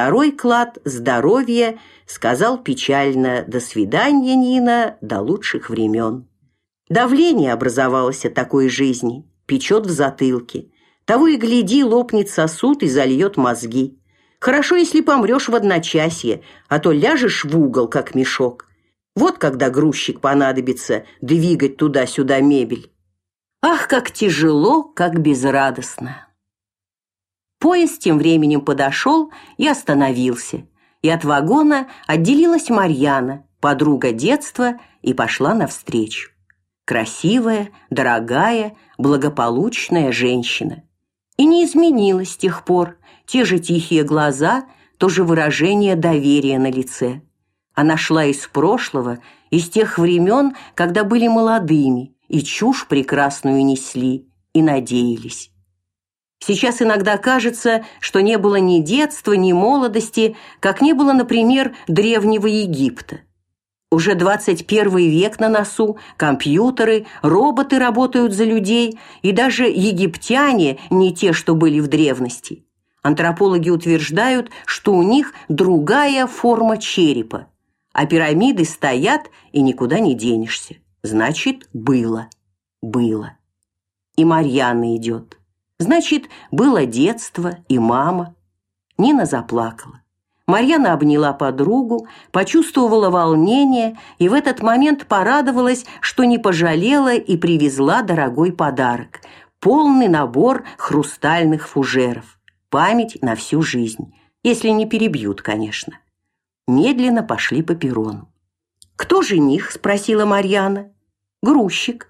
второй клад здоровье, сказал печально: "До свидания, Нина, до лучших времен». Давление образовалось от такой жизни, печет в затылке. Того и гляди, лопнет сосуд и зальет мозги. Хорошо, если помрешь в одночасье, а то ляжешь в угол, как мешок. Вот когда грузчик понадобится двигать туда-сюда мебель. Ах, как тяжело, как безрадостно. Поезд тем временем подошел и остановился, и от вагона отделилась Марьяна, подруга детства, и пошла навстречу. Красивая, дорогая, благополучная женщина. И не изменилась с тех пор, те же тихие глаза, то же выражение доверия на лице. Она шла из прошлого, из тех времен, когда были молодыми и чушь прекрасную несли и надеялись. Сейчас иногда кажется, что не было ни детства, ни молодости, как не было, например, древнего Египта. Уже 21 век на носу, компьютеры, роботы работают за людей, и даже египтяне не те, что были в древности. Антропологи утверждают, что у них другая форма черепа, а пирамиды стоят и никуда не денешься. Значит, было. Было. И Марьяна идет. Значит, было детство и мама. Нина заплакала. Марьяна обняла подругу, почувствовала волнение и в этот момент порадовалась, что не пожалела и привезла дорогой подарок полный набор хрустальных фужеров. Память на всю жизнь, если не перебьют, конечно. Медленно пошли по перрону. Кто жених? спросила Марьяна. Грузчик.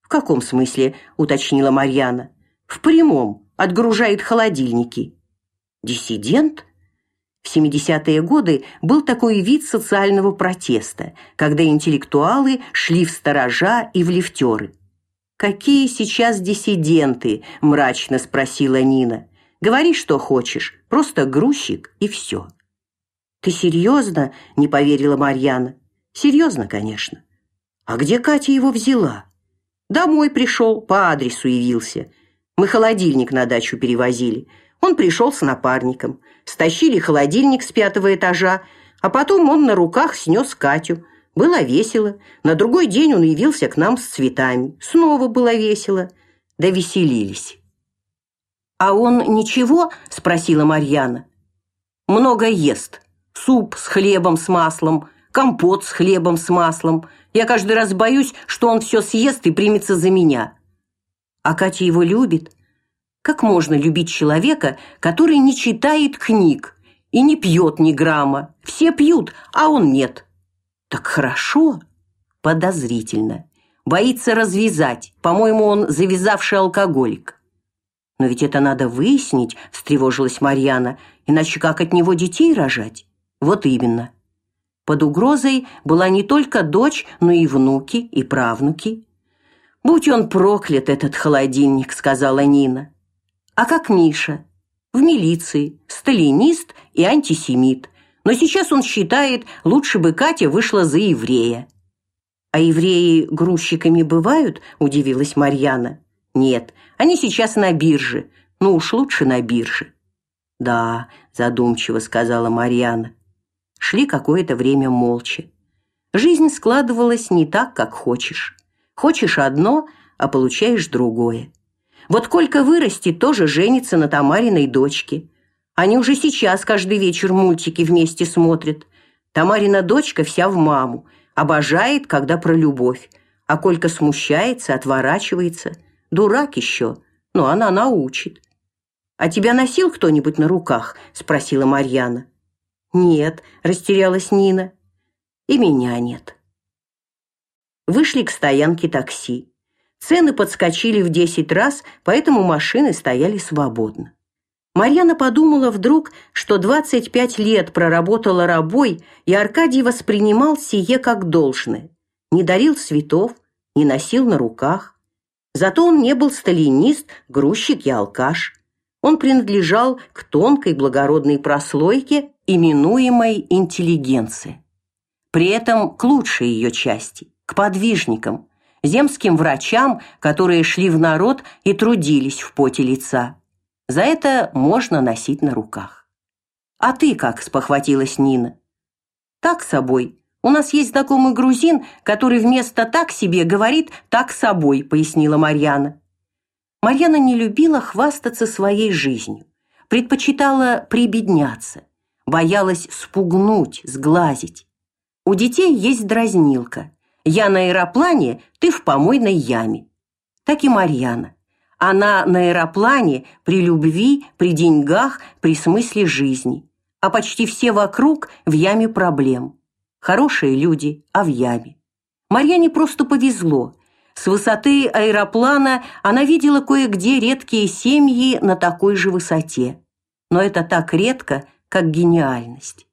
В каком смысле? уточнила Марьяна. В прямом, отгружает холодильники. Диссидент? В 70-е годы был такой вид социального протеста, когда интеллектуалы шли в сторожа и в лифтеры. Какие сейчас диссиденты? мрачно спросила Нина. Говори, что хочешь, просто грузчик и все. Ты серьезно? не поверила Марьяна. Серьезно, конечно. А где Катя его взяла? Домой пришел, по адресу явился. Мы холодильник на дачу перевозили. Он пришел с напарником. Стащили холодильник с пятого этажа, а потом он на руках снес Катю. Было весело. На другой день он явился к нам с цветами. Снова было весело. Да веселились. А он ничего, спросила Марьяна. Много ест. Суп с хлебом с маслом, компот с хлебом с маслом. Я каждый раз боюсь, что он все съест и примется за меня. А Катя его любит. Как можно любить человека, который не читает книг и не пьет ни грамма? Все пьют, а он нет. Так хорошо. Подозрительно. Боится развязать. По-моему, он завязавший алкоголик. Но ведь это надо выяснить, встревожилась Марьяна, иначе как от него детей рожать? Вот именно. Под угрозой была не только дочь, но и внуки и правнуки. Будь он проклят этот холодильник, сказала Нина. А как Миша? В милиции, сталинист и антисемит. Но сейчас он считает, лучше бы Катя вышла за еврея. А евреи грузчиками бывают? удивилась Марьяна. Нет, они сейчас на бирже. Ну уж лучше на бирже. Да, задумчиво сказала Марьяна. Шли какое-то время молча. Жизнь складывалась не так, как хочешь. Хочешь одно, а получаешь другое. Вот Колька вырастет, тоже женится на Тамариной дочке. Они уже сейчас каждый вечер мультики вместе смотрят. Тамарина дочка вся в маму, обожает, когда про любовь. А Колька смущается, отворачивается. Дурак еще, но она научит. «А тебя носил кто-нибудь на руках?» – спросила Марьяна. «Нет», – растерялась Нина. «И меня нет». Вышли к стоянке такси. Цены подскочили в десять раз, поэтому машины стояли свободно. Марьяна подумала вдруг, что 25 лет проработала рабой, и Аркадий воспринимал сие как должное. Не дарил цветов, не носил на руках. Зато он не был сталинист, грузчик и алкаш. Он принадлежал к тонкой благородной прослойке, именуемой интеллигенцией. При этом к лучшей ее части, к подвижникам, земским врачам, которые шли в народ и трудились в поте лица. За это можно носить на руках. А ты как, спохватилась Нина. Так собой. У нас есть знакомый грузин, который вместо так себе говорит так собой, пояснила Марьяна. Марьяна не любила хвастаться своей жизнью, предпочитала прибедняться, боялась спугнуть, сглазить. У детей есть дразнилка. Я на аэроплане, ты в помойной яме. Так и Марьяна. Она на аэроплане при любви, при деньгах, при смысле жизни а почти все вокруг в яме проблем. Хорошие люди, а в яме. Марьяне просто повезло. С высоты аэроплана она видела кое-где редкие семьи на такой же высоте. Но это так редко, как гениальность.